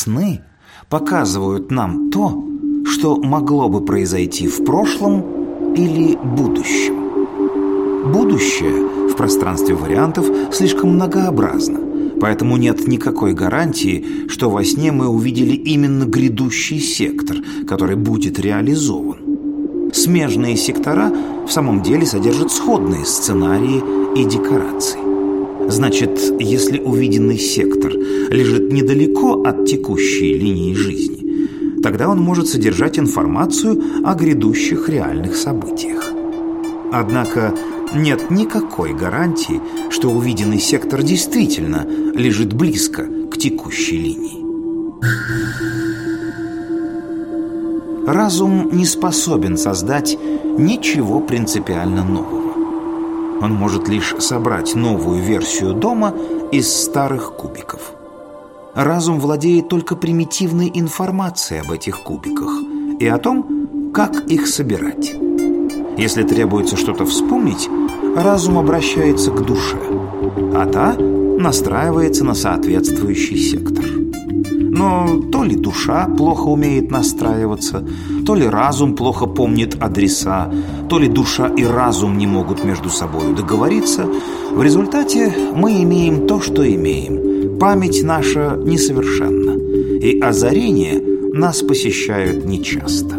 сны показывают нам то, что могло бы произойти в прошлом или будущем. Будущее в пространстве вариантов слишком многообразно, поэтому нет никакой гарантии, что во сне мы увидели именно грядущий сектор, который будет реализован. Смежные сектора в самом деле содержат сходные сценарии и декорации. Значит, если увиденный сектор лежит недалеко от текущей линии жизни, тогда он может содержать информацию о грядущих реальных событиях. Однако нет никакой гарантии, что увиденный сектор действительно лежит близко к текущей линии. Разум не способен создать ничего принципиально нового. Он может лишь собрать новую версию дома из старых кубиков. Разум владеет только примитивной информацией об этих кубиках и о том, как их собирать. Если требуется что-то вспомнить, разум обращается к душе, а та настраивается на соответствующий сектор. Но то ли душа плохо умеет настраиваться, то ли разум плохо помнит адреса, то ли душа и разум не могут между собой договориться. В результате мы имеем то, что имеем. Память наша несовершенна, и озарения нас посещают нечасто.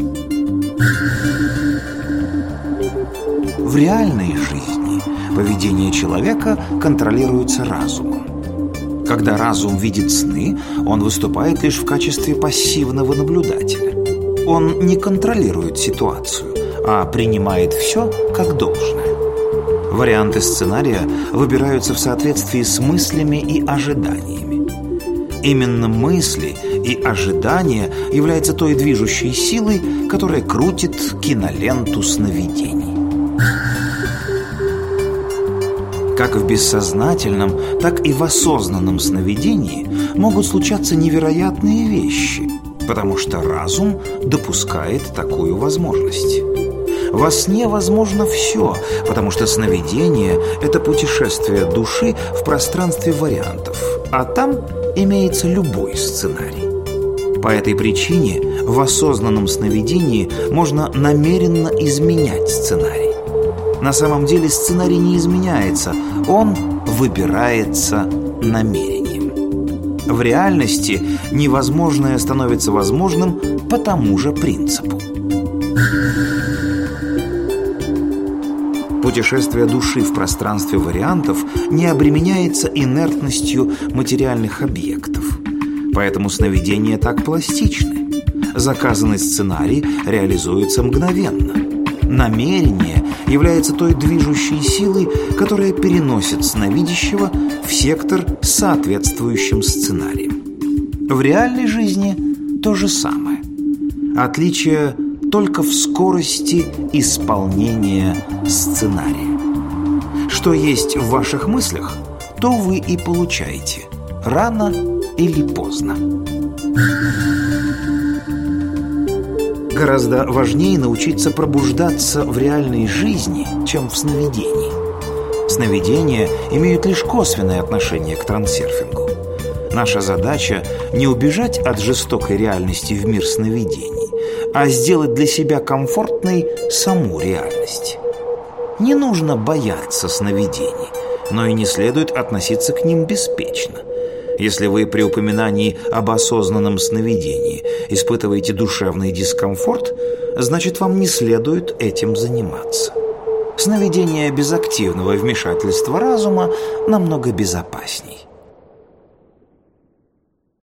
В реальной жизни поведение человека контролируется разумом. Когда разум видит сны, он выступает лишь в качестве пассивного наблюдателя. Он не контролирует ситуацию, а принимает все как должное. Варианты сценария выбираются в соответствии с мыслями и ожиданиями. Именно мысли и ожидания являются той движущей силой, которая крутит киноленту сновидений. Как в бессознательном, так и в осознанном сновидении могут случаться невероятные вещи, потому что разум допускает такую возможность. Во сне возможно все, потому что сновидение – это путешествие души в пространстве вариантов, а там имеется любой сценарий. По этой причине в осознанном сновидении можно намеренно изменять сценарий. На самом деле сценарий не изменяется, он выбирается намерением. В реальности невозможное становится возможным по тому же принципу. Путешествие души в пространстве вариантов не обременяется инертностью материальных объектов. Поэтому сновидения так пластичны. Заказанный сценарий реализуется мгновенно. Намерение является той движущей силой, которая переносит сновидящего в сектор с соответствующим сценарием. В реальной жизни то же самое. Отличие только в скорости исполнения сценария. Что есть в ваших мыслях, то вы и получаете, рано или поздно. Гораздо важнее научиться пробуждаться в реальной жизни, чем в сновидении. Сновидения имеют лишь косвенное отношение к трансерфингу. Наша задача не убежать от жестокой реальности в мир сновидений, а сделать для себя комфортной саму реальность. Не нужно бояться сновидений, но и не следует относиться к ним беспечно – если вы при упоминании об осознанном сновидении испытываете душевный дискомфорт, значит вам не следует этим заниматься. Сновидение без активного вмешательства разума намного безопасней.